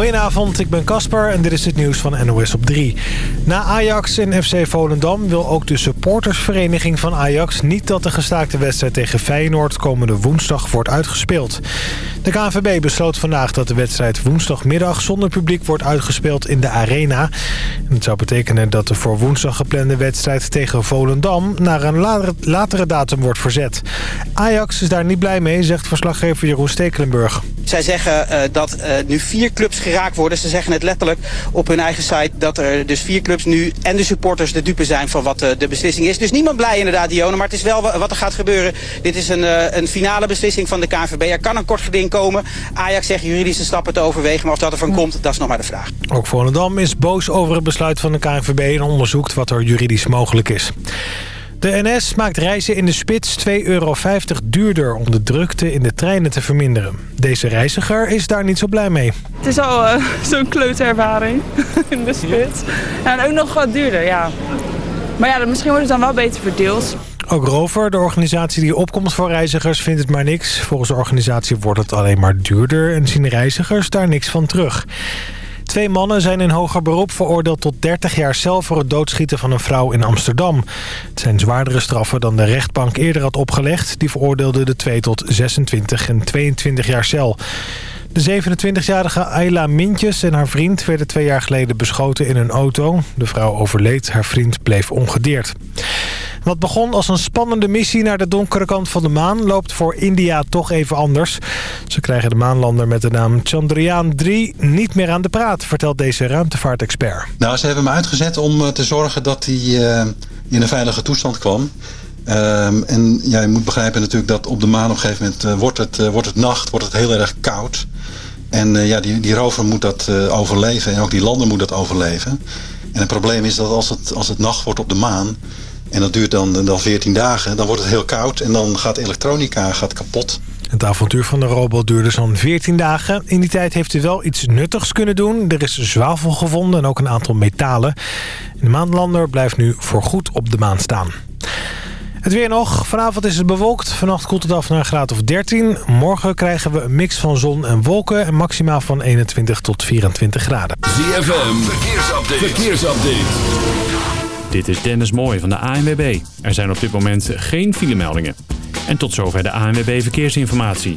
Goedenavond, ik ben Casper en dit is het nieuws van NOS op 3. Na Ajax en FC Volendam wil ook de supportersvereniging van Ajax... niet dat de gestaakte wedstrijd tegen Feyenoord komende woensdag wordt uitgespeeld. De KNVB besloot vandaag dat de wedstrijd woensdagmiddag zonder publiek wordt uitgespeeld in de Arena. Het zou betekenen dat de voor woensdag geplande wedstrijd tegen Volendam... naar een latere datum wordt verzet. Ajax is daar niet blij mee, zegt verslaggever Jeroen Stekelenburg. Zij zeggen uh, dat uh, nu vier clubs geraakt worden. Ze zeggen het letterlijk op hun eigen site dat er dus vier clubs nu en de supporters de dupe zijn van wat uh, de beslissing is. Dus niemand blij inderdaad, Dionne, maar het is wel wat er gaat gebeuren. Dit is een, een finale beslissing van de KNVB. Er kan een kort geding komen. Ajax zegt juridische stappen te overwegen, maar of dat ervan komt, dat is nog maar de vraag. Ook Volendam is boos over het besluit van de KNVB en onderzoekt wat er juridisch mogelijk is. De NS maakt reizen in de spits 2,50 euro duurder om de drukte in de treinen te verminderen. Deze reiziger is daar niet zo blij mee. Het is al uh, zo'n kleutervaring in de spits. Ja, en ook nog wat duurder, ja. Maar ja, misschien wordt het dan wel beter verdeeld. Ook Rover, de organisatie die opkomt voor reizigers, vindt het maar niks. Volgens de organisatie wordt het alleen maar duurder en zien reizigers daar niks van terug. Twee mannen zijn in hoger beroep veroordeeld tot 30 jaar cel... voor het doodschieten van een vrouw in Amsterdam. Het zijn zwaardere straffen dan de rechtbank eerder had opgelegd. Die veroordeelde de twee tot 26 en 22 jaar cel. De 27-jarige Ayla Mintjes en haar vriend werden twee jaar geleden beschoten in een auto. De vrouw overleed, haar vriend bleef ongedeerd. Wat begon als een spannende missie naar de donkere kant van de maan... loopt voor India toch even anders. Ze krijgen de maanlander met de naam Chandrayaan 3 niet meer aan de praat... vertelt deze ruimtevaartexpert. Nou, ze hebben hem uitgezet om eh, te zorgen dat hij uh, in een veilige toestand kwam. Um, en ja, je moet begrijpen natuurlijk dat op de maan op een gegeven moment uh, wordt, het, uh, wordt het nacht, wordt het heel erg koud. En uh, ja, die, die rover moet dat overleven en ook die lander moet dat overleven. En het probleem is dat als het, als het nacht wordt op de maan, en dat duurt dan, dan 14 dagen. Dan wordt het heel koud en dan gaat elektronica gaat kapot. Het avontuur van de robot duurde zo'n 14 dagen. In die tijd heeft hij wel iets nuttigs kunnen doen. Er is zwavel gevonden en ook een aantal metalen. De maanlander blijft nu voorgoed op de maan staan. Het weer nog. Vanavond is het bewolkt. Vannacht koelt het af naar een graad of 13. Morgen krijgen we een mix van zon en wolken. En maximaal van 21 tot 24 graden. ZFM. Verkeersupdate. Verkeersupdate. Dit is Dennis Mooij van de ANWB. Er zijn op dit moment geen filemeldingen. En tot zover de ANWB Verkeersinformatie.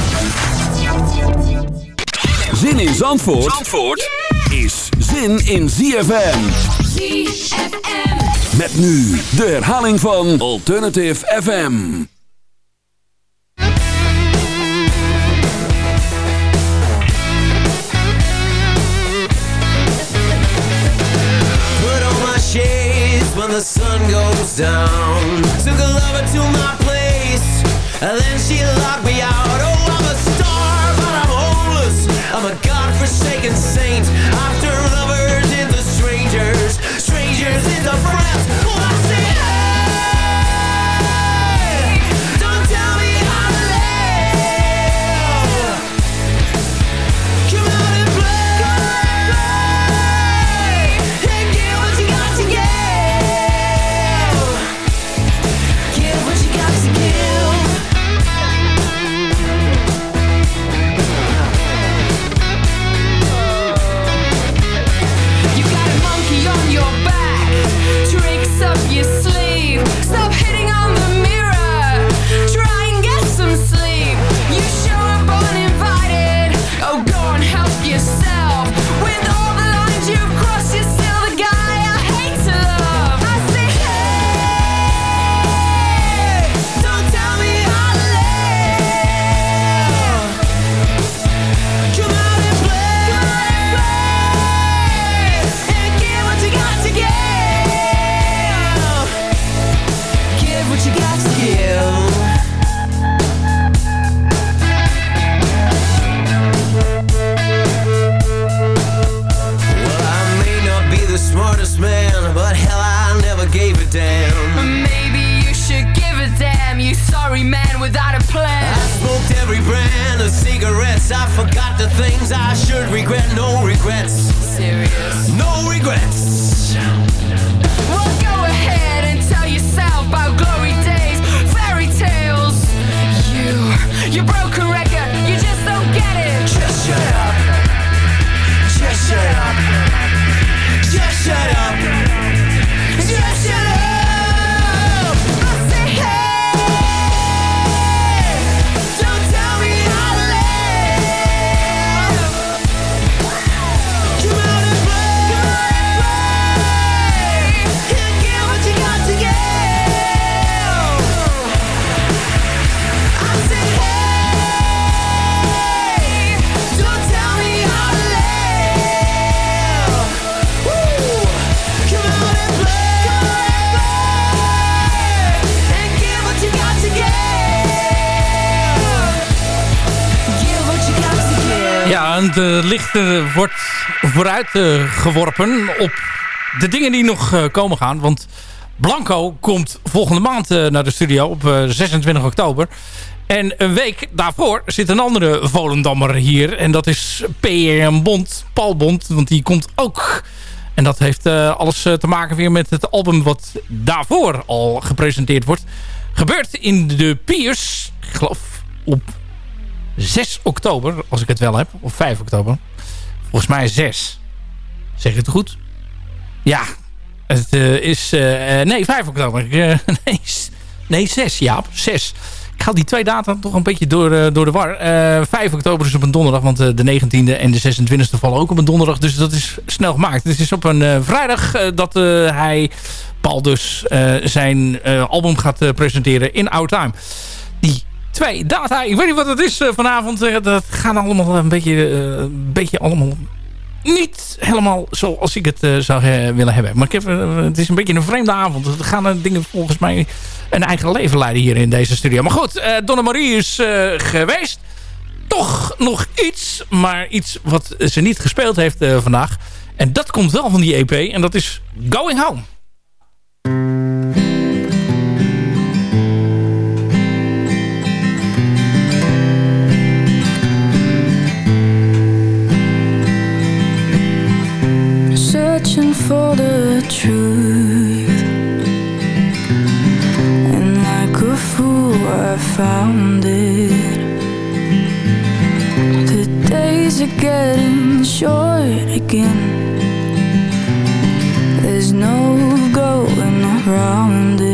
Zin in Zandvoort, Zandvoort is zin in ZFM. ZFM. Met nu de herhaling van Alternative FM. when the sun goes down Took a lover to my place And then she locked me out Oh, I'm a godforsaken saint en de licht eh, wordt vooruit eh, geworpen op de dingen die nog eh, komen gaan. Want Blanco komt volgende maand eh, naar de studio op eh, 26 oktober. En een week daarvoor zit een andere Volendammer hier. En dat is PM Bond, Paul Bond. Want die komt ook... En dat heeft eh, alles eh, te maken weer met het album wat daarvoor al gepresenteerd wordt. Gebeurt in de Piers, ik geloof op 6 oktober, als ik het wel heb. Of 5 oktober. Volgens mij 6. Zeg ik het goed? Ja. Het eh, is... eh, nee, 5 oktober. Nee, nee, 6. Ja, 6. Ik haal die twee data toch een beetje door, door de war. Eh 5 oktober is op een donderdag, want de 19e en de 26e vallen ook op een donderdag. Dus dat is snel gemaakt. Het is op een vrijdag dat hij, Paul dus, zijn album gaat presenteren in Our Time. Twee data, ik weet niet wat het is eh, vanavond. eh, dat gaan allemaal een beetje, eh, een beetje allemaal niet helemaal zoals ik het eh, zou eh, willen hebben. Maar ik heb, eh, het is een beetje een vreemde avond. Er gaan eh, dingen volgens mij een eigen leven leiden hier in deze studio. Maar goed, eh Donna Marie is eh, geweest. Toch nog iets, maar iets wat ze niet gespeeld heeft eh, vandaag. En dat komt wel van die EP en dat is Going Home. Truth. And like a fool, I found it. The days are getting short again. There's no going around it.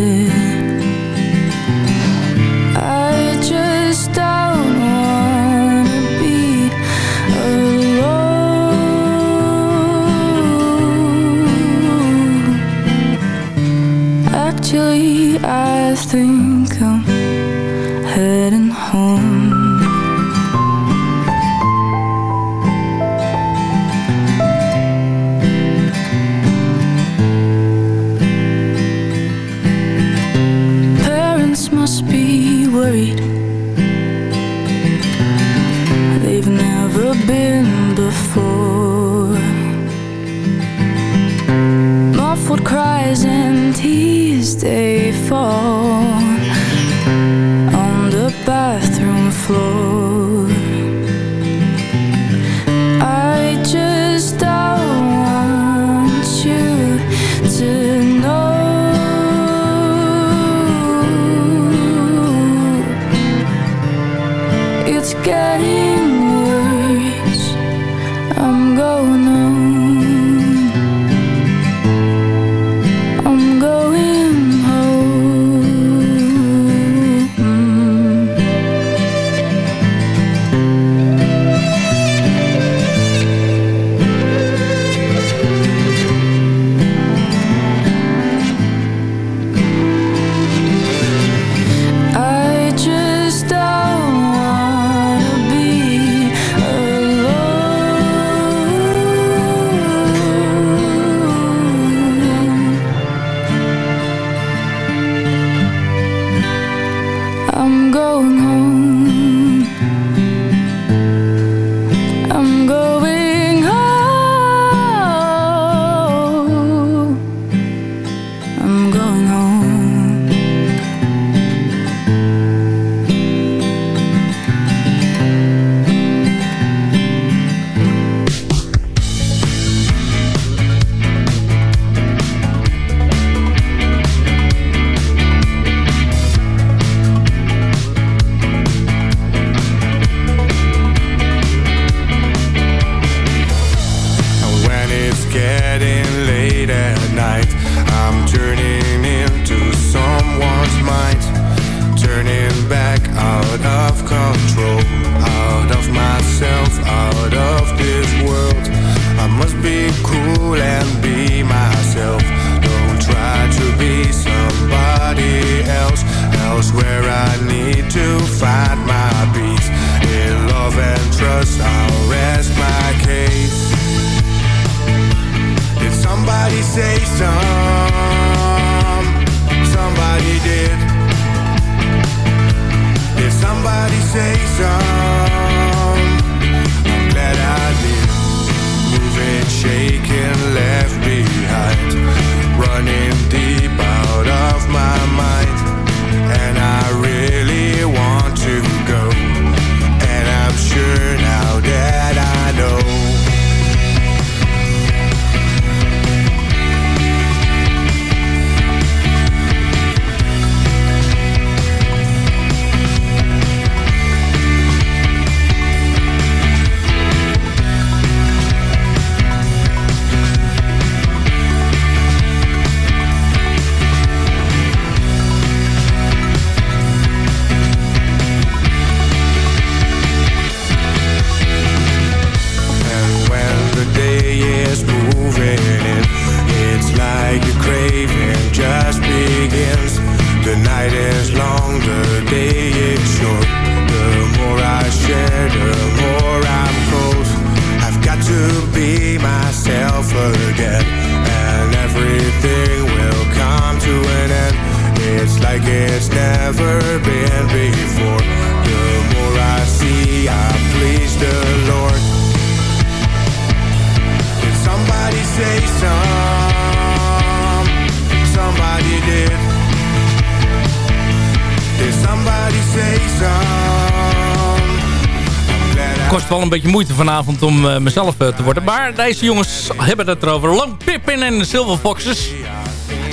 Vanavond om eh, mezelf eh, te worden. Maar deze jongens hebben het erover. Long Pippin en Silver Foxes.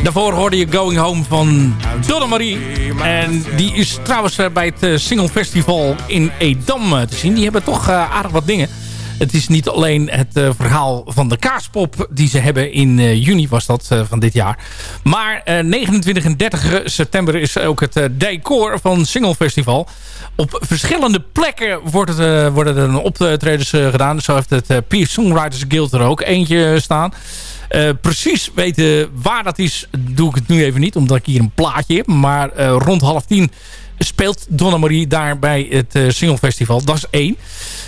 Daarvoor hoorde je Going Home van Donna Marie. En die is trouwens eh, bij het Single Festival in Edam te zien. Die hebben toch aardig wat dingen. Het is niet alleen het eh, verhaal van de kaaspop die ze hebben in eh, juni was dat eh, van dit jaar. Maar eh, 29 en 30 september is ook het decor van Single Festival. Op verschillende plekken wordt het, worden er optredens gedaan. Zo heeft het Peer Songwriters Guild er ook eentje staan. Precies weten waar dat is, doe ik het nu even niet. Omdat ik hier een plaatje heb. Maar rond half tien speelt Donna Marie daar bij het eh, Single Festival. Dat is één.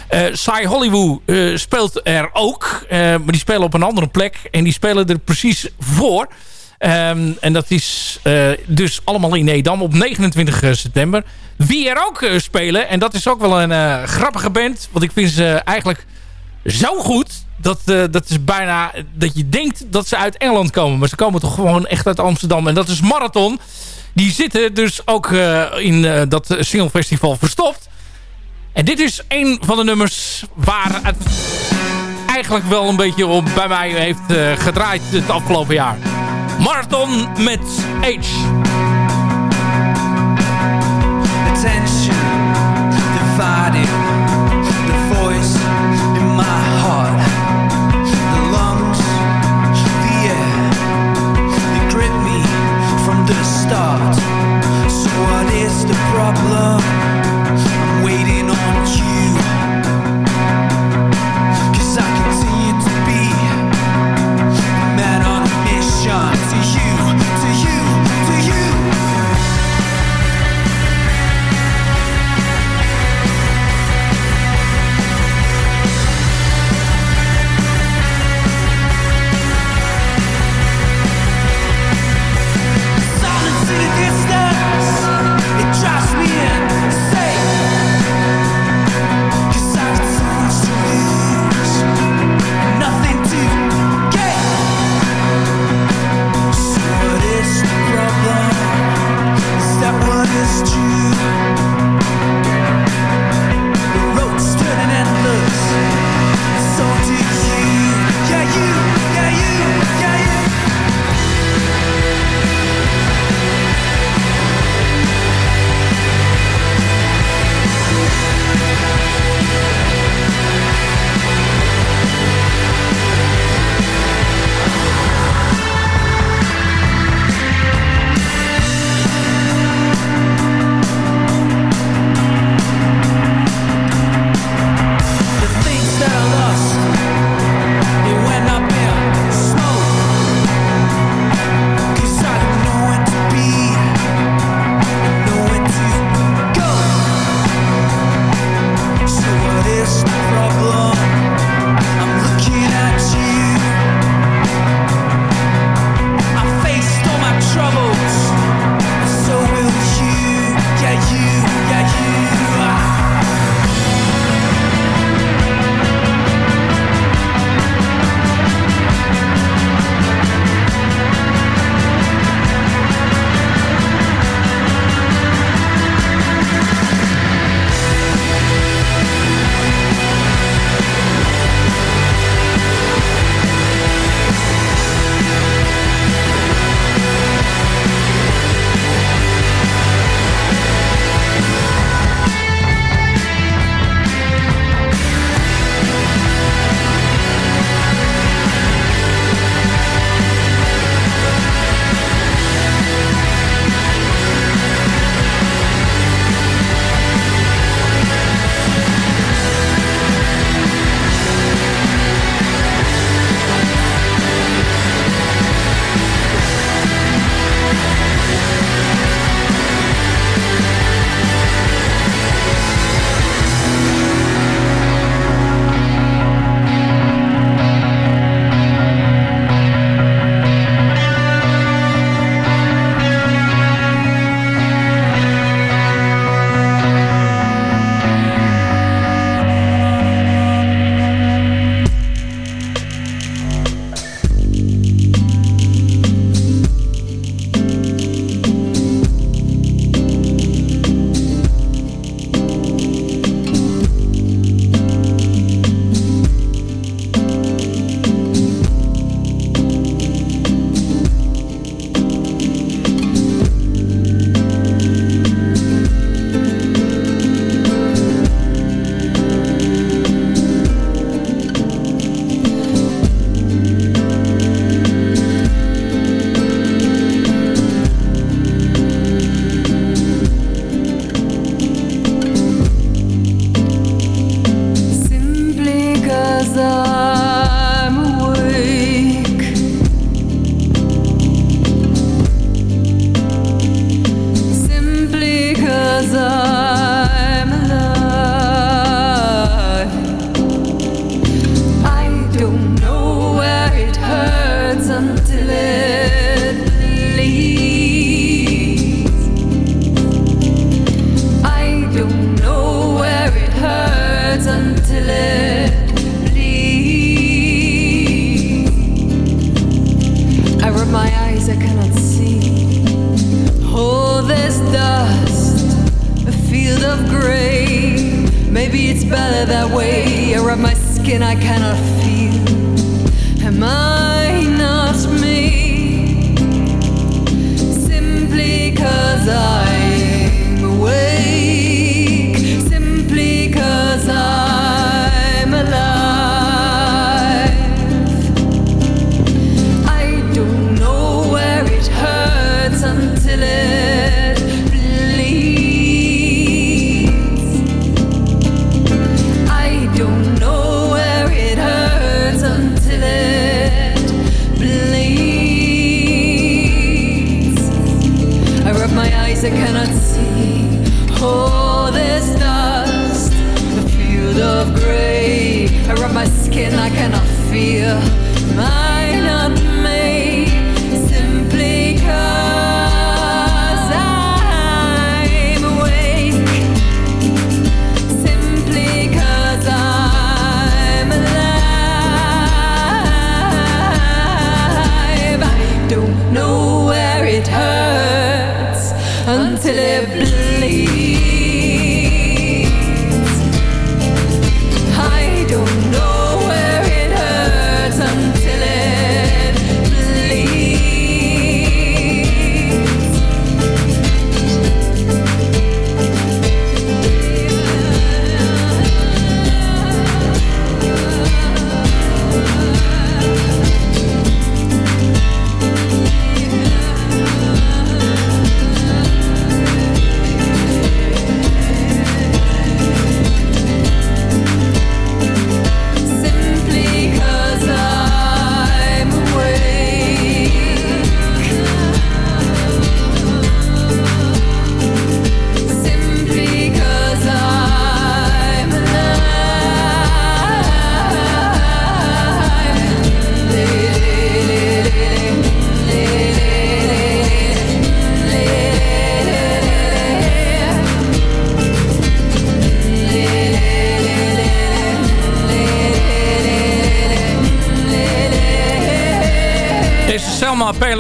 Eh Sai Hollywood eh, speelt er ook. eh, maar die spelen op een andere plek. En die spelen er precies voor. Ehm, en dat is eh, dus allemaal in Edam op 29 september. Wie er ook eh, spelen, en dat is ook wel een eh, grappige band. Want ik vind ze eigenlijk zo goed. Dat, eh, dat is bijna dat je denkt dat ze uit Engeland komen. Maar ze komen toch gewoon echt uit Amsterdam. En dat is Marathon. Die zitten dus ook eh, in eh, dat single festival verstopt. En dit is een van de nummers waar het eigenlijk wel een beetje op bij mij heeft eh, gedraaid het afgelopen jaar. Marathon met H. attention divided start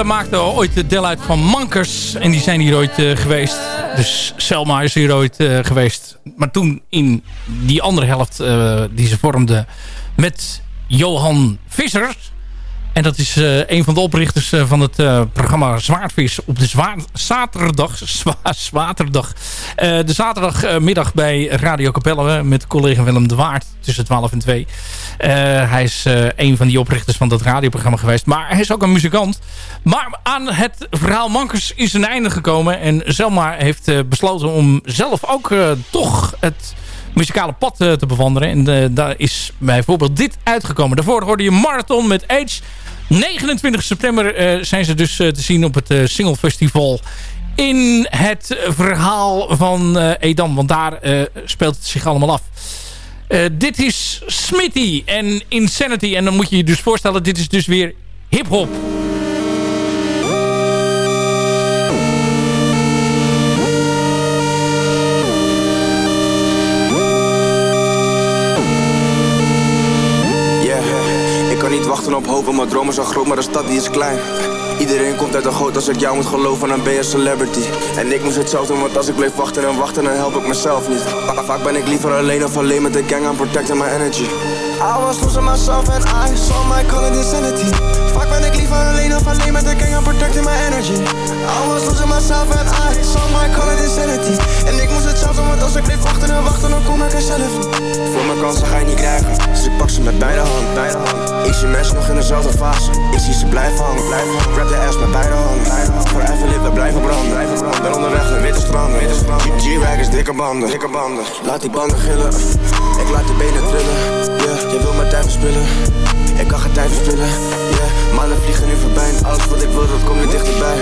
maakte ooit deel uit van Mankers. En die zijn hier ooit eh, geweest. Dus Selma is hier ooit eh, geweest. Maar toen in die andere helft eh, die ze vormde met Johan Vissers. En dat is eh, een van de oprichters eh, van het eh, programma Zwaardvis op de zaterdag. Zwa de zaterdagmiddag bij Radio Capelle met collega Willem de Waard tussen 12 en 2. Eh, hij is een van die oprichters van dat radioprogramma geweest. Maar hij is ook een muzikant. Maar aan het verhaal Mankers is een einde gekomen. En Selma heeft besloten om zelf ook toch het muzikale pad eh, te bewanderen. En eh, daar is bijvoorbeeld dit uitgekomen. Daarvoor hoorde je Marathon met Age. 29 september eh, zijn ze dus te zien op het Single Festival in het verhaal van eh, Edam. Want daar speelt het zich allemaal af. Dit is Smitty en Insanity. En dan moet je je dus voorstellen, dit is dus weer hip-hop. Kan niet wachten op hoop, want dromen zijn groot, maar de stad die is klein. Iedereen komt uit de goot, als ik jou moet geloven, dan ben je celebrity. En ik moest het zelf doen, want als ik bleef wachten en wachten, dan help ik mezelf niet. Va- Vaak ben ik liever alleen of alleen met de gang, I'm protecting my energy. I was losing myself and I saw my color insanity. Vaak ben ik liever alleen of alleen met de gang, I'm protecting my energy. I was losing myself and I saw my color insanity. En ik moest het want als ik bleef wachten en wachten, dan kom ik er zelf. Voor mijn kansen ga je niet krijgen, dus ik pak ze met beide handen. Beide handen. Ik zie mensen nog in dezelfde fase, ik zie ze blijven hangen. Blijven hangen. Grab de ass met beide handen. Forever live, we blijven branden. Blijven branden. Ben onderweg naar witte stranden. Witte stranden. G-Rag is dikke banden. Dikke banden. Laat die banden gillen, ik laat de benen trillen. Je wil mijn tijd verspillen, ik kan geen tijd verspillen. Yeah, maanden vliegen nu voorbij en alles wat ik wil, dat komt nu dichterbij.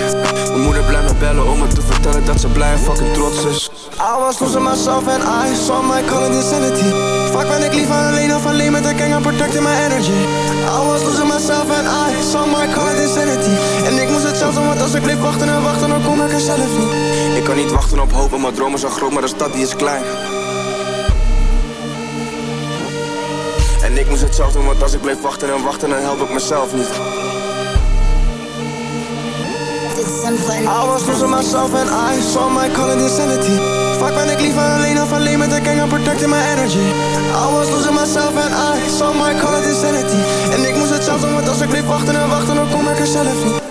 Mijn moeder blijft me bellen om me te vertellen dat ze blij en fucking trots is. I was losing myself and I saw my color insanity. Vaak ben ik liever alleen of alleen met de gang, I'm protecting my energy. I was losing myself and I saw my color insanity. En ik moest het zelf doen, want als ik bleef wachten en wachten, dan kom ik er zelf niet. Ik kan niet wachten op hoop, mijn dromen zijn groot, maar de stad die is klein. En ik moest het zelf doen, want als ik bleef wachten en wachten, dan help ik mezelf niet. I was losing myself and I saw my calling insanity. Vaak ben ik liever alleen of alleen met de gang protect protecting my energy. I was losing myself and I saw my calling insanity. En ik moest het zelf doen, want als ik bleef wachten en wachten dan kom ik er zelf niet.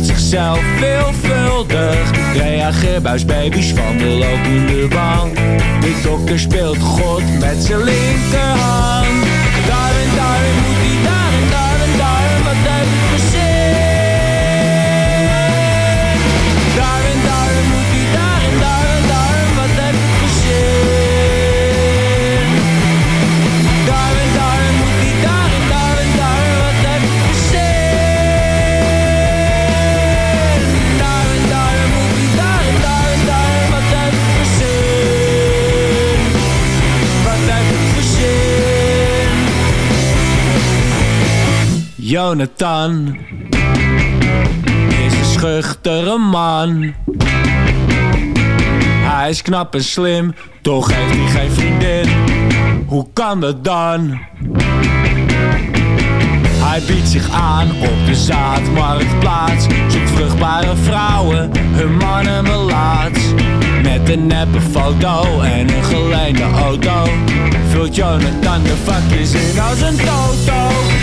zichzelf veelvuldig. Reageerbuis baby's van de lopende bank. De dokter speelt God met zijn linkerhand. Daar Jonathan is een schuchtere man. Hij is knap en slim, toch heeft hij geen vriendin. Hoe kan dat dan? Hij biedt zich aan op de zaadmarktplaats. Zoekt vruchtbare vrouwen, hun mannen belaat. Met een neppe foto en een geleende auto. Vult Jonathan de vakjes in als een toto.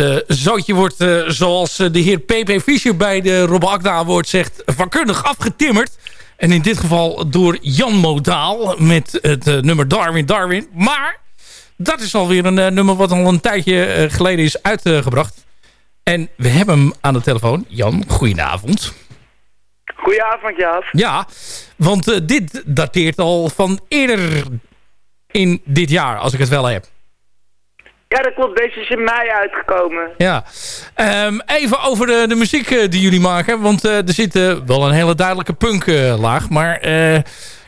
Eh, zootje wordt, eh, zoals eh, de heer P.P. Fischer bij de Rob Akda zegt, vakkundig afgetimmerd. En in dit geval door Jan Modaal met het nummer Darwin Darwin. Maar dat is alweer een nummer wat al een tijdje geleden is uitgebracht. En we hebben hem aan de telefoon. Jan, goedenavond. Goedenavond, Jaas. Ja, want dit dateert al van eerder in dit jaar, als ik het wel heb. Ja, dat klopt. Deze is in mei uitgekomen. Ja. Ehm, even over de, de, muziek eh, die jullie maken. Want eh, er zit eh, wel een hele duidelijke punklaag. Uh, maar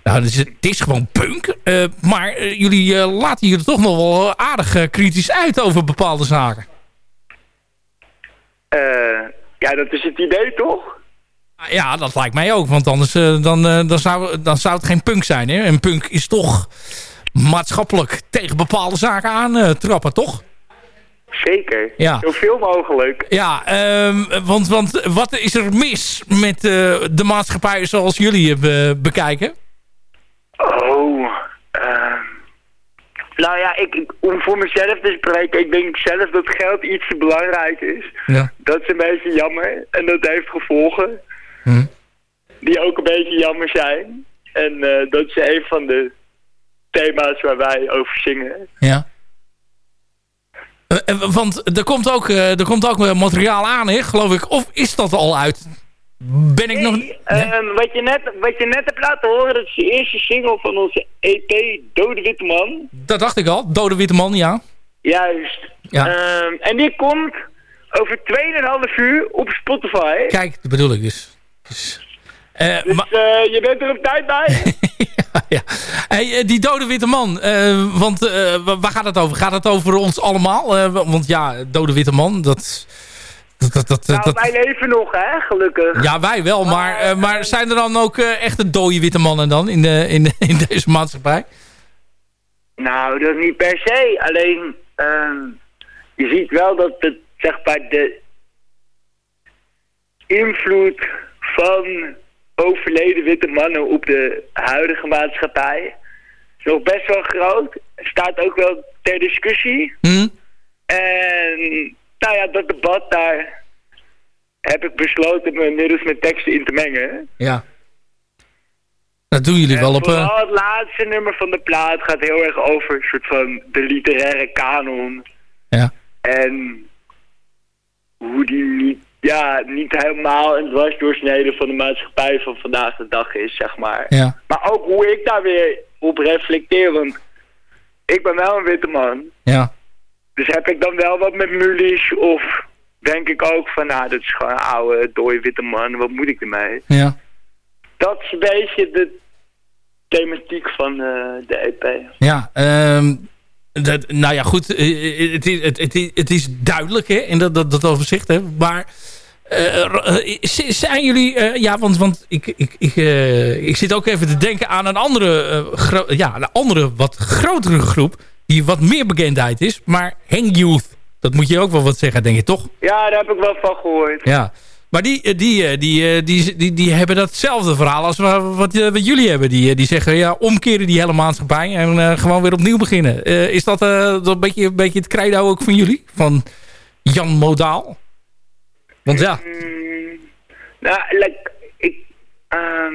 nou, het, is, gewoon punk. maar jullie laten hier toch nog wel aardig kritisch uit over bepaalde zaken. ja, dat is het idee, toch? Ah, ja, dat lijkt mij ook. Want anders dan, dan zou, dan zou het geen punk zijn. Hè? En punk is toch maatschappelijk tegen bepaalde zaken aan eh, trappen, toch? Zeker. Ja. Zoveel mogelijk. Ja, ehm, want, want wat is er mis met eh, de maatschappij zoals jullie het be- bekijken? Oh, eh, nou ja, ik, ik- om voor mezelf te spreken, ik denk zelf dat geld iets te belangrijk is. Ja. Dat is een beetje jammer en dat heeft gevolgen Hm. die ook een beetje jammer zijn. En eh, dat is een van de thema's waar wij over zingen. Ja. Eh, eh, want er komt ook, eh, er komt ook materiaal aan, hè, geloof ik. Of is dat al uit? Ben ik nog... Ehm, wat, je net, wat je net hebt laten horen, dat is de eerste single van onze EP Dode Witte Man. Dat dacht ik al. Dode Witte Man, ja. Juist. Ja. Ehm, en die komt over 2,5 uur op Spotify. Kijk, dat bedoel ik dus. dus eh, Dus eh, je bent er op tijd bij. Hey, eh, die dode witte man, want wa- waar gaat het over? Gaat het over ons allemaal? Want ja, dode witte man, dat... dat, dat, dat, nou, wij leven nog, hè, gelukkig. ja, wij wel, maar, maar zijn er dan ook echte dode witte mannen dan in, de, in, de- in deze maatschappij? Nou, dat niet per se. Alleen, ehm, je ziet wel dat het, zeg maar, de invloed van overleden witte mannen op de huidige maatschappij is nog best wel groot. Staat ook wel ter discussie. Hm? En, nou ja, dat debat daar heb ik besloten me middels mijn teksten in te mengen. Ja. Dat doen jullie wel op... eh, Vooral het laatste nummer van de plaat gaat heel erg over een soort van de literaire kanon. Ja. En hoe die niet, ja, niet helemaal een dwarsdoorsnede van de maatschappij van vandaag de dag is, zeg maar. Ja. Maar ook hoe ik daar weer op reflecteer, want ik ben wel een witte man. Ja. Dus heb ik dan wel wat met mulies of denk ik ook van, nou, dat is gewoon een oude, dode witte man, wat moet ik ermee? Ja. Dat is een beetje de thematiek van eh, de EP. Ja, ehm, dat, nou ja, goed. eh, Het, is- het, het, is- het is duidelijk hè, in dat, dat, dat overzicht. Hè, maar eh, eh, zijn jullie... eh, ja, want, want ik, ik, ik, eh, ik zit ook even te denken aan een andere, eh, ja, een andere wat grotere groep... die wat meer bekendheid is. Maar Hang Youth, dat moet je ook wel wat zeggen, denk je toch? Ja, daar heb ik wel van gehoord. Ja. Maar die, eh, die, eh, die, eh, die, die, die hebben datzelfde verhaal als wa- wat, eh, wat jullie hebben. Die, eh, die zeggen, ja, omkeren die hele maatschappij en eh, gewoon weer opnieuw beginnen. Eh, is dat, eh, dat een, beetje, een beetje het credo ook van jullie? Van Jan Modaal? Want ja, Mm, nou, like, ik, ehm,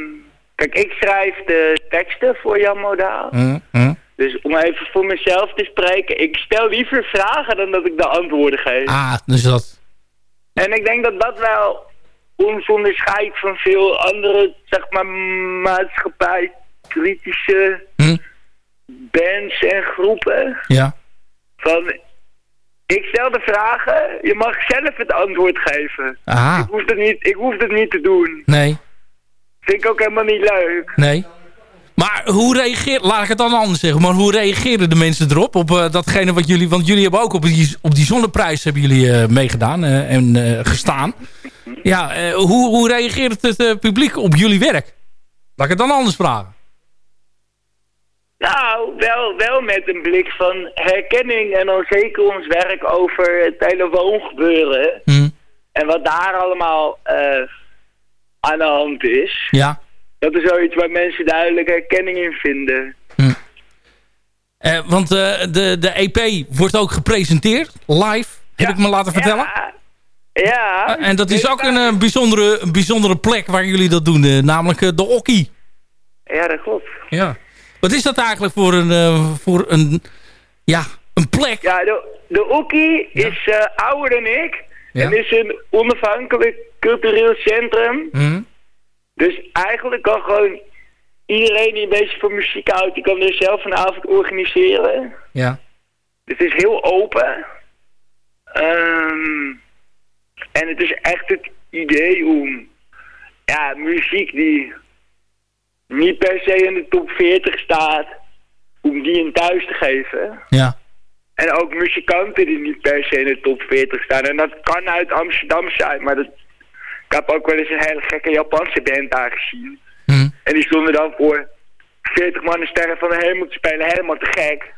kijk, ik schrijf de teksten voor Jan Modaal. mm, mm. Dus om even voor mezelf te spreken, ik stel liever vragen dan dat ik de antwoorden geef. ah, dus dat... En ik denk dat dat wel ons onderscheidt van veel andere, zeg maar, maatschappij-kritische Hm? bands en groepen. Ja. Van, ik stel de vragen, je mag zelf het antwoord geven. Aha. Ik, hoef het niet, ik hoef het niet te doen. Nee, Vind ik ook helemaal niet leuk. nee. Maar hoe reageert, laat ik het dan anders zeggen, maar hoe reageren de mensen erop? Op eh, datgene wat jullie, want jullie hebben ook op die, op die zonneprijs hebben jullie eh, meegedaan eh, en gestaan. Ja, hoe, hoe reageert het publiek op jullie werk? Laat ik het dan anders vragen. Nou, wel, wel met een blik van herkenning en dan zeker ons werk over het hele woongebeuren. Hm. En wat daar allemaal eh, aan de hand is. Ja. Dat is zoiets waar mensen duidelijk herkenning in vinden. Eh, want eh, de, de EP wordt ook gepresenteerd, live, heb ik me laten vertellen. Ja. Eh, en dat is ook een, bijzondere, bijzondere plek waar jullie dat doen, namelijk de Okkie. Ja, dat klopt. Ja. Wat is dat eigenlijk voor een, eh, voor een, ja, een plek? Ja, de, de Oekie is eh, ouder dan ik. Ja. En is een onafhankelijk cultureel centrum. Hm? Dus eigenlijk kan gewoon iedereen die een beetje van muziek houdt, die kan er zelf een avond organiseren. Ja. Het is heel open. Ehm, en het is echt het idee om ja, muziek die niet per se in de top 40 staat, om die een thuis te geven. Ja. En ook muzikanten die niet per se in de top 40 staan. En dat kan uit Amsterdam zijn, maar dat, ik heb ook wel eens een hele gekke Japanse band daar gezien. Hm. En die stonden dan voor 40 man de sterren van de hemel te spelen, helemaal te gek.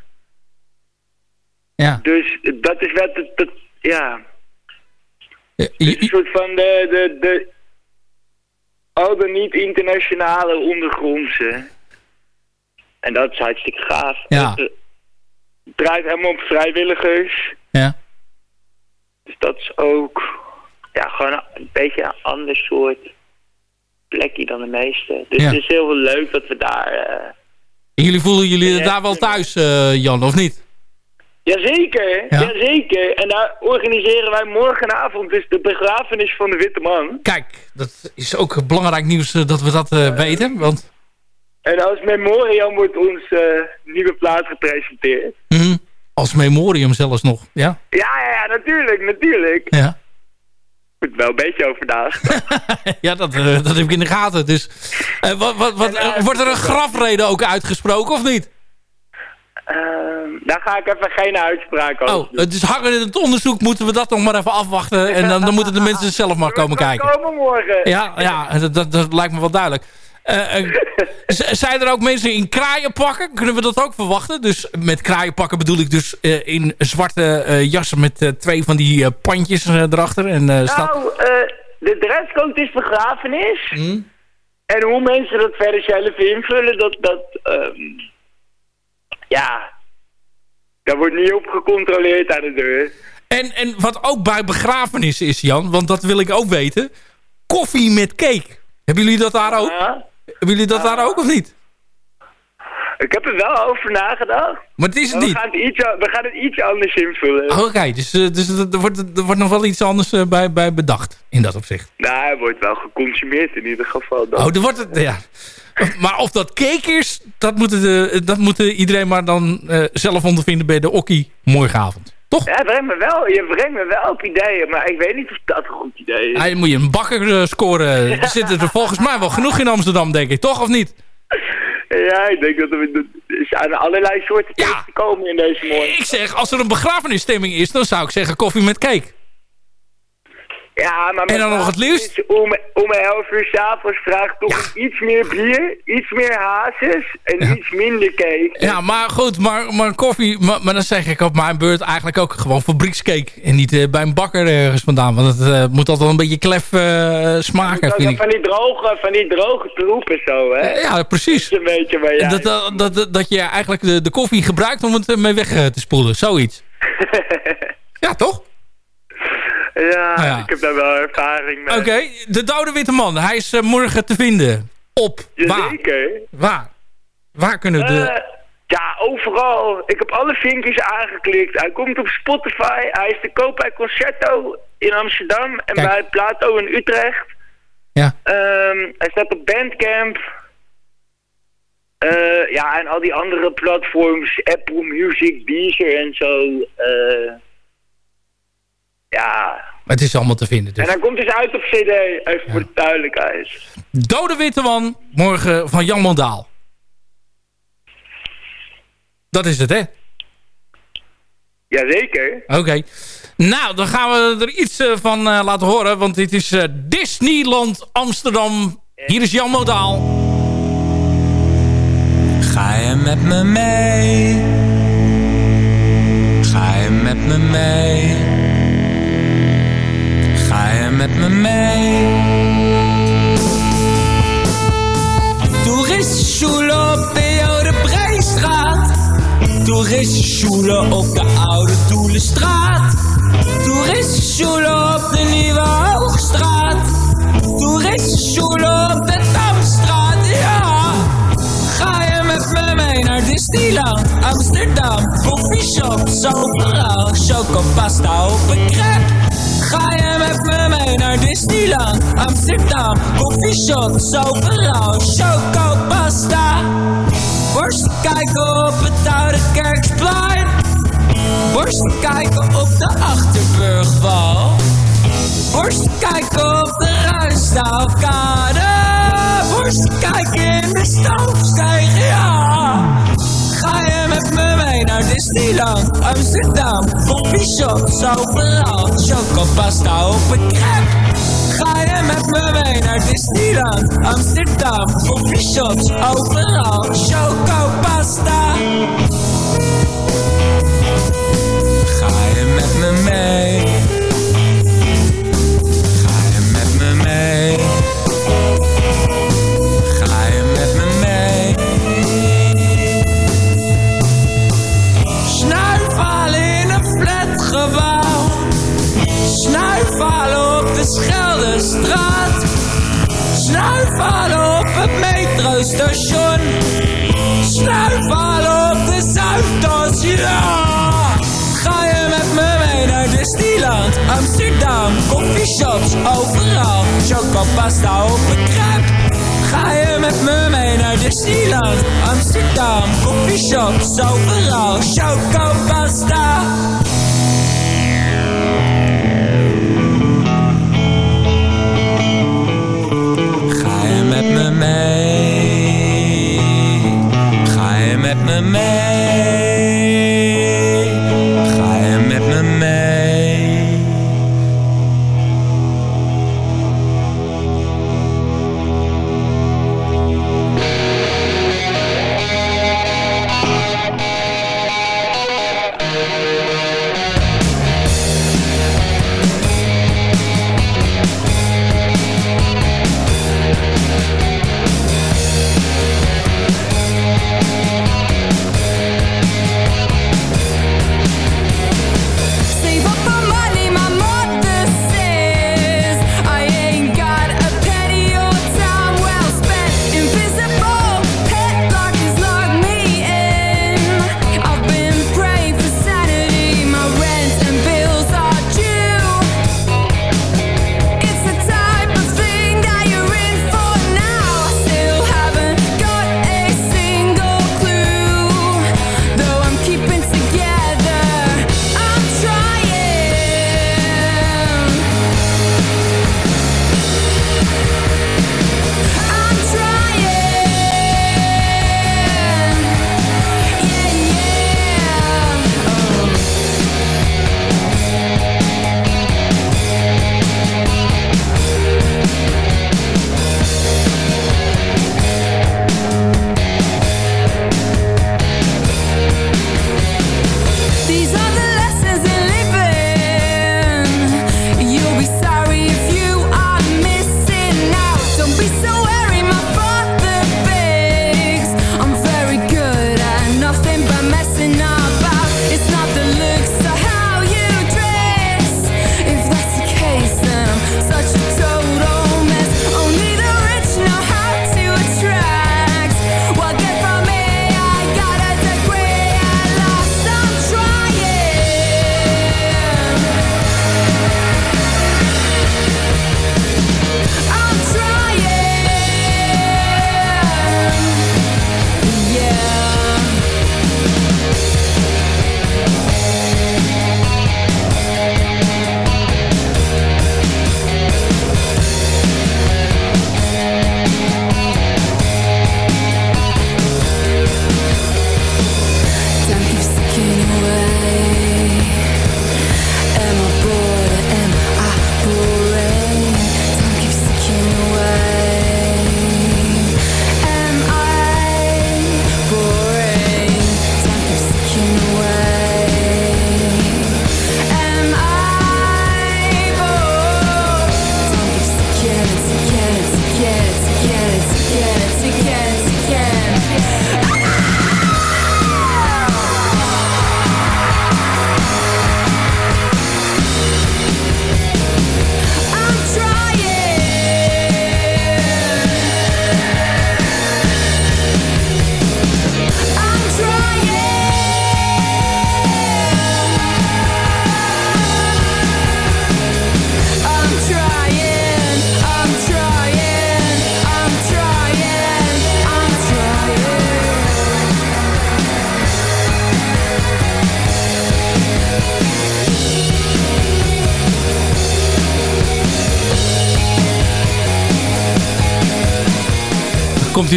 Ja. Dus dat is wel, dat, dat- ja, Je- het is je- een soort van de, de, de al dan niet internationale ondergrondse. En dat is hartstikke gaaf. Ja. Het, eh, draait helemaal op vrijwilligers. Ja. Dus dat is ook ja, gewoon een beetje een ander soort plekje dan de meeste. Dus Ja. het is heel leuk dat we daar... eh, En jullie voelen jullie daar wel thuis, eh, Jan, of niet? Jazeker, Ja. jazeker. En daar organiseren wij morgenavond dus de begrafenis van de Witte Man. Kijk, dat is ook belangrijk nieuws eh, dat we dat eh, weten. Want En als memoriam wordt ons eh, nieuwe plaat gepresenteerd. mhm, als memorium zelfs nog. Ja, Ja, ja, ja, natuurlijk, natuurlijk. ja. Moet wel een beetje over nagedacht. ja dat, dat heb ik in de gaten. Dus, wat, wat, wat, wordt er een grafrede ook uitgesproken of niet? Ehm, daar ga ik even geen uitspraak over Oh, eh, dus hangen in het onderzoek moeten we dat nog maar even afwachten. En dan, dan moeten de mensen zelf maar komen kijken. Komen morgen. Ja, ja dat, dat, dat lijkt me wel duidelijk. Eh, eh, zijn er ook mensen in kraaienpakken? Kunnen we dat ook verwachten? Dus met kraaienpakken bedoel ik dus eh, in zwarte jassen met twee van die pandjes erachter. En, staat... Nou, eh, de dresscode is begrafenis. Hm? En hoe mensen dat verder zelf invullen, dat... dat ehm, ja, daar wordt niet op gecontroleerd aan de deur. En, en wat ook bij begrafenissen is, Jan, want dat wil ik ook weten. Koffie met cake. Hebben jullie dat daar ook? Ja. Hebben jullie dat daar ook of niet? Ik heb er wel over nagedacht. Maar het is het Maar we, niet. gaan het iets, we gaan het iets anders invullen. Oh, Oké, dus, eh, dus er, er wordt, er wordt nog wel iets anders eh, bij, bij bedacht in dat opzicht. Nou, hij wordt wel geconsumeerd in ieder geval. Dan. Oh, er wordt het, ja. Maar of dat cake is, dat moet, de, dat moet iedereen maar dan eh, zelf ondervinden bij de Okkie morgenavond. Toch? Ja, brengt me wel, je brengt me wel op ideeën, maar ik weet niet of dat een goed idee is. Hij moet je een bakker eh, scoren. Er zitten er volgens mij wel genoeg in Amsterdam, denk ik. Toch of niet? Ja, ik denk dat er dus aan allerlei soorten ja. te komen in deze morgen. Ik zeg, als er een begrafenisstemming is, dan zou ik zeggen koffie met cake. Ja, maar En dan nog het liefst? Om, om 11 uur s'avonds vraag ik toch iets meer bier, iets meer hazes en iets minder cake. Ja, maar goed, maar, maar koffie, maar, maar dan zeg ik op mijn beurt eigenlijk ook gewoon fabriekscake. En niet eh, bij een bakker ergens vandaan, want het eh, moet altijd wel een beetje klef eh, smaken, vind ik. van die droge, van die droge troep en zo, hè? Ja, precies. Dat een beetje waar jij... Dat, dat, dat, dat je eigenlijk de, de koffie gebruikt om het mee weg te spoelen, zoiets. ja, toch? Ja, Nou ja. ik heb daar wel ervaring mee. Oké, de Dode Witte Man, hij is eh, morgen te vinden. Op, waar? Jazeker. Waar? Waar kunnen de... Eh, ja, overal. Ik heb alle vinkjes aangeklikt. Hij komt op Spotify. Hij is te koop bij Concerto in Amsterdam en Kijk. bij Plato in Utrecht. Ja. Ehm, hij staat op Bandcamp. Eh, ja, en al die andere platforms. Apple Music, Deezer en zo. Ja. Het is allemaal te vinden dus. En hij komt dus uit op cd, even voor de duidelijkheid. Dode Witte Man, morgen van Jan Mondaal. Dat is het, hè? Jazeker. Oké. Nou, dan gaan we er iets eh, van eh, laten horen. Want dit is eh, Disneyland Amsterdam. Hier is Jan Modaal. Ga je met me mee? Ga je met me mee? Ga je met me mee? Op de Oude Breestraat. Toeristenschule op de Oude Doelenstraat. Toeristenschule op de Nieuwe Hoogstraat. Toeristenschule op de Damstraat, ja. Ga je met me mee naar Disneyland, Amsterdam, Coffeeshop, Soberau, Chocopasta op een crepe. Ga je met me mee naar Disneyland, Amsterdam, koffieshop, Soberau, chocopasta. Borsten kijken op het oude kerkplein. Borsten kijken op de Achterburgwal. Borst, kijken op de Ruisdaalkade. Borst, kijken in de Stoomsteeg, ja. Ga je met me mee naar Disneyland, Amsterdam. Coffee shop, zoveel Chocopasta op een. Ga je met me mee naar Disneyland, Amsterdam. Coffee shops, overal Chocopasta. Ga je met me mee?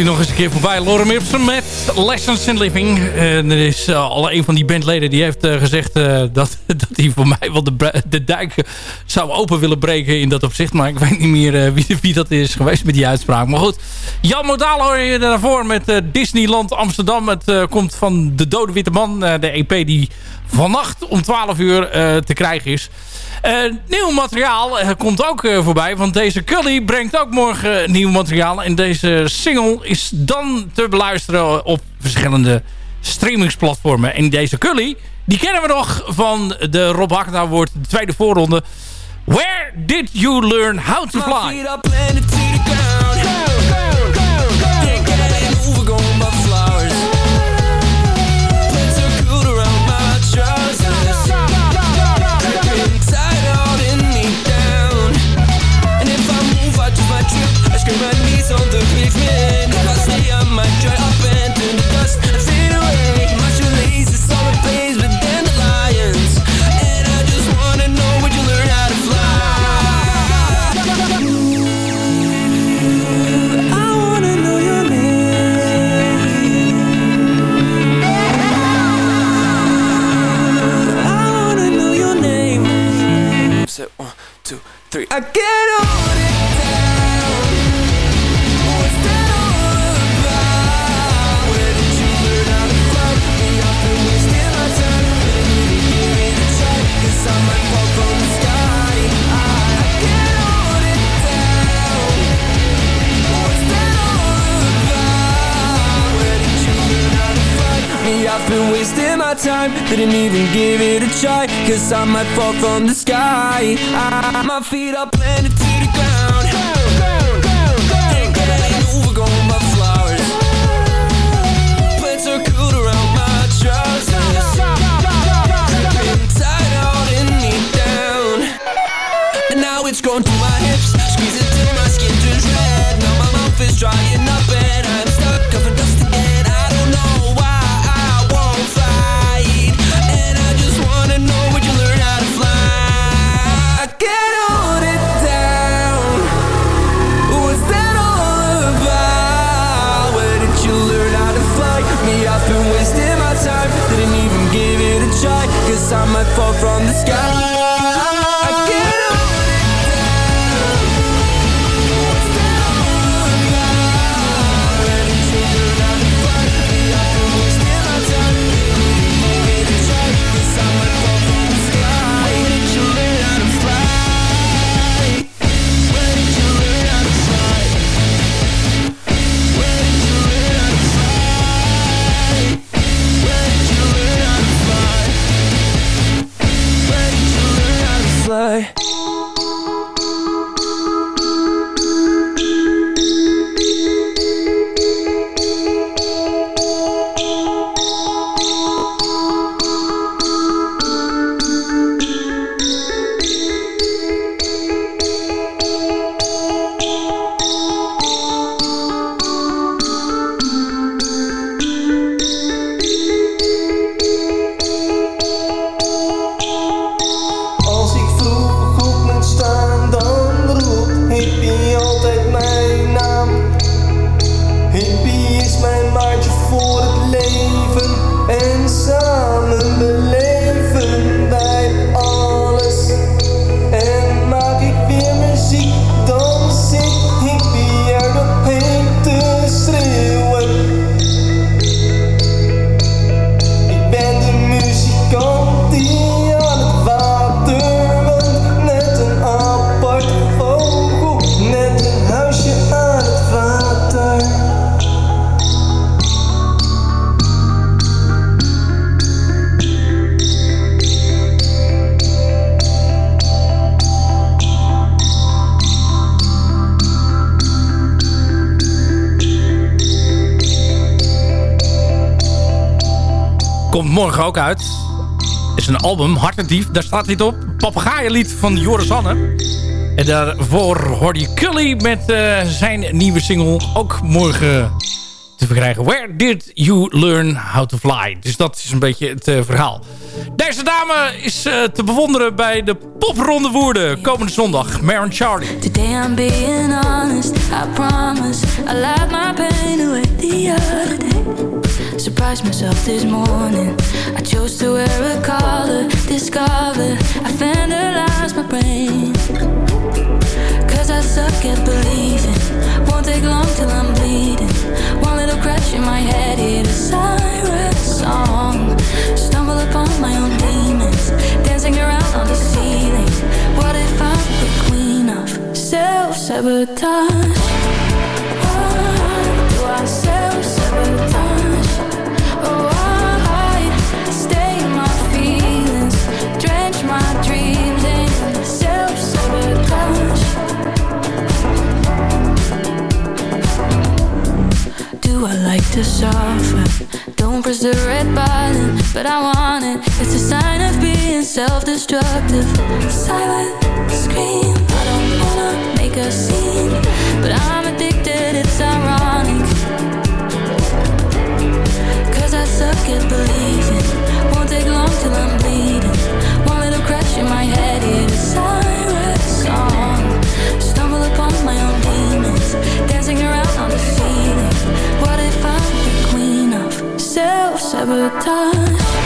Nog eens een keer voorbij. Lorem Ipsum met Lessons in Living. En er is uh, al een van die bandleden die heeft uh, gezegd... Uh, dat, dat hij voor mij wel de, de dijk zou open willen breken in dat opzicht. Maar ik weet niet meer wie, wie, dat is geweest met die uitspraak. Maar goed, Jan Modaal hoor je daarvoor met Disneyland Amsterdam. Het komt van De Dode Witte Man. de EP die vannacht om 12 uur te krijgen is. Uh, nieuw materiaal uh, komt ook uh, voorbij. Want deze Cully brengt ook morgen nieuw materiaal. En deze single is dan te beluisteren op verschillende streamingsplatformen. En deze Cully, die kennen we nog van de Rob Hakna Award, de tweede voorronde. Where did you learn how to fly? leave me. Didn't even give it a try. Cause I might fall from the sky. I, my feet are planted to the ground. Ain't getting overgrown by flowers. Plants are cool around my trousers. Dripping tight out and me down. And now it's grown to my hips. Squeezing till my skin turns red. Now my mouth is drying fall from the sky. Ook uit. Is een album, Hartendief. Daar staat dit op. Papegaaienlied van Joris Anne. En daarvoor hoorde je Cully met eh, zijn nieuwe single. Ook morgen te verkrijgen. Where did you learn how to fly? Dus dat is een beetje het eh, verhaal. Deze dame is eh, te bewonderen bij de popronde woorden komende zondag. Maren Charlie. Today I'm being honest, I promise I my pain away the other day Surprised myself this morning. I chose to wear a collar, discovered I vandalized my brain. Cause I suck at believing. Won't take long till I'm bleeding. One little crash in my head, hit a siren song. Stumble upon my own demons Dancing around on the ceiling. What if I'm the queen of self-sabotage? Why do I self-sabotage? I like to suffer? Don't press the red button, but I want it. It's a sign of being self-destructive. Silent scream. I don't wanna make a scene, but I'm addicted. It's ironic. Cause I suck at believing. Won't take long till I'm sabotage.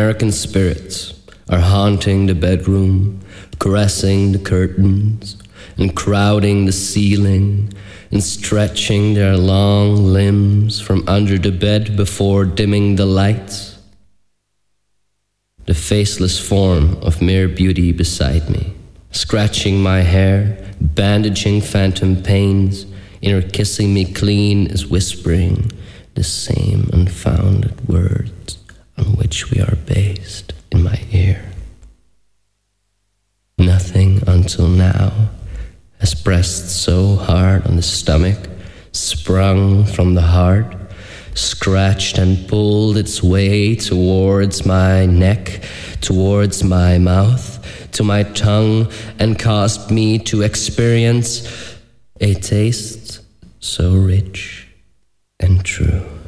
American spirits are haunting the bedroom, caressing the curtains, and crowding the ceiling, and stretching their long limbs from under the bed before dimming the lights. The faceless form of mere beauty beside me, scratching my hair, bandaging phantom pains, in her kissing me clean is whispering the same unfounded words on which we are based in my ear. Nothing until now has pressed so hard on the stomach, sprung from the heart, scratched and pulled its way towards my neck, towards my mouth, to my tongue, and caused me to experience a taste so rich and true.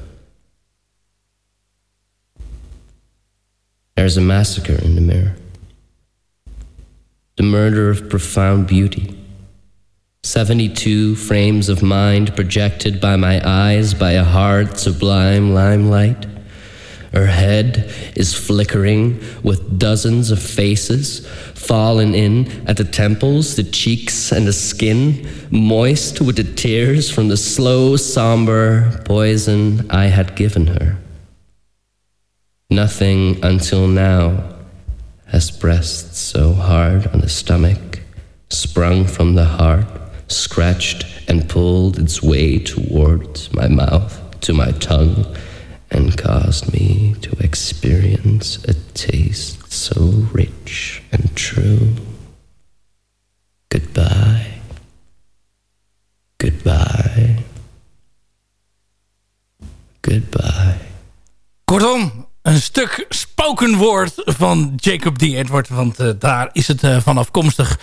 There's a massacre in the mirror. The murder of profound beauty. 72 frames of mind projected by my eyes by a hard, sublime limelight. Her head is flickering with dozens of faces fallen in at the temples, the cheeks, and the skin, moist with the tears from the slow, somber poison I had given her. Nothing until now has pressed so hard on the stomach, sprung from the heart, scratched and pulled its way towards my mouth, to my tongue, and caused me to experience a taste so rich and true. Goodbye. Goodbye. Goodbye. Kortom, een stuk spoken woord van Jacob D. Edward. Want eh, daar is het eh, van afkomstig.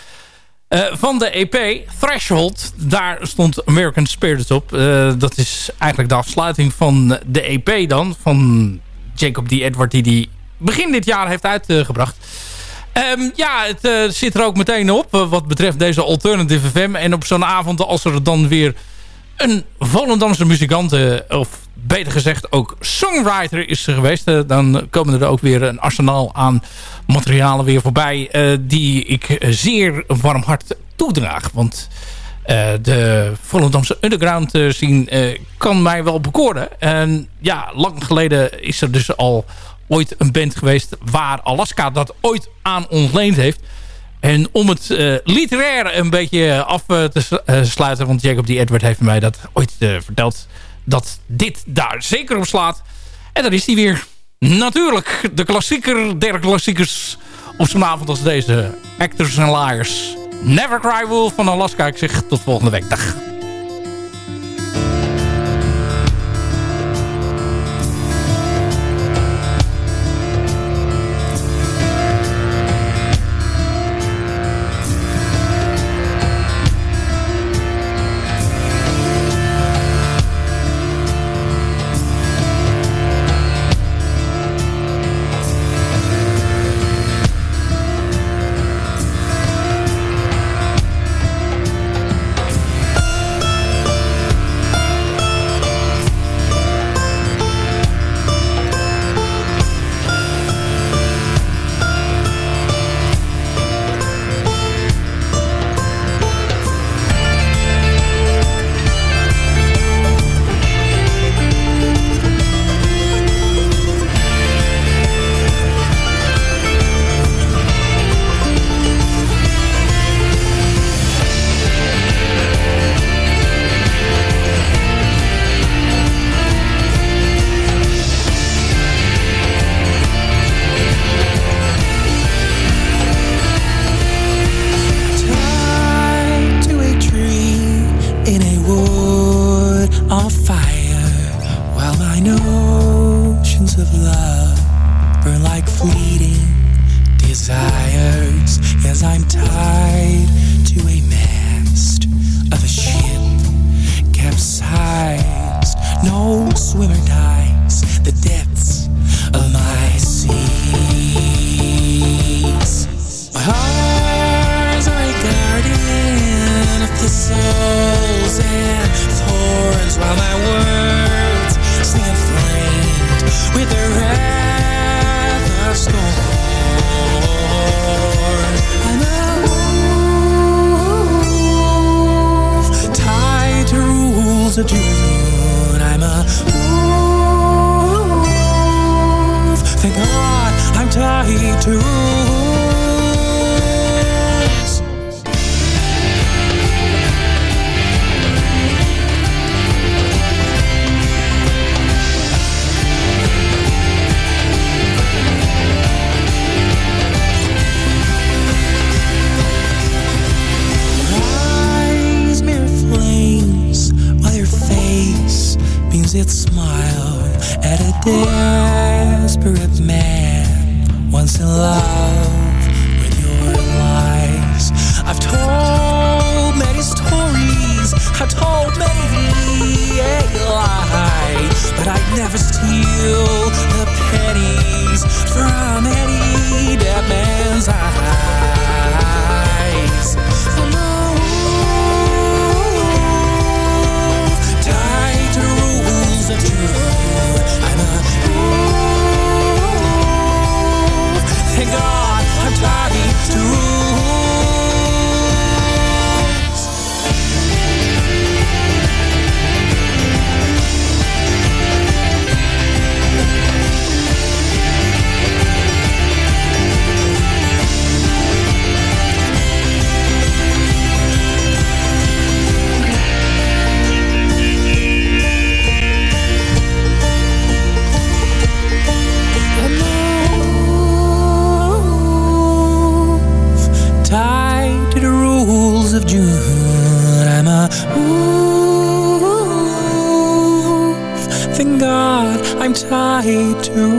Eh, van de EP Threshold, daar stond American Spirits op. Dat is eigenlijk de afsluiting van de EP dan. Van Jacob D. Edward die die begin dit jaar heeft uitgebracht. Ehm, ja, het zit er ook meteen op wat betreft deze Alternative FM. En op zo'n avond als er dan weer een Volendamse muzikant, eh, of beter gezegd ook songwriter is ze geweest. Eh, dan komen er ook weer een arsenaal aan materialen weer voorbij... eh, die ik zeer warm hart toedraag. Want de Volendamse underground eh, kan mij wel bekoren. En ja, lang geleden is er dus al ooit een band geweest... waar Alaska dat ooit aan ontleend heeft... En om het eh, literair een beetje af eh, te eh, sluiten... want Jacob die Edward heeft mij dat ooit verteld... dat dit daar zeker op slaat. En dan is hij weer. Natuurlijk de klassieker der klassiekers... op zo'n avond als deze. Actors and Liars. Never Cry Wolf van Alaska. Ik zeg tot volgende week. Dag. I'm a wolf. Thank God I'm tied to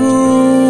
Oh.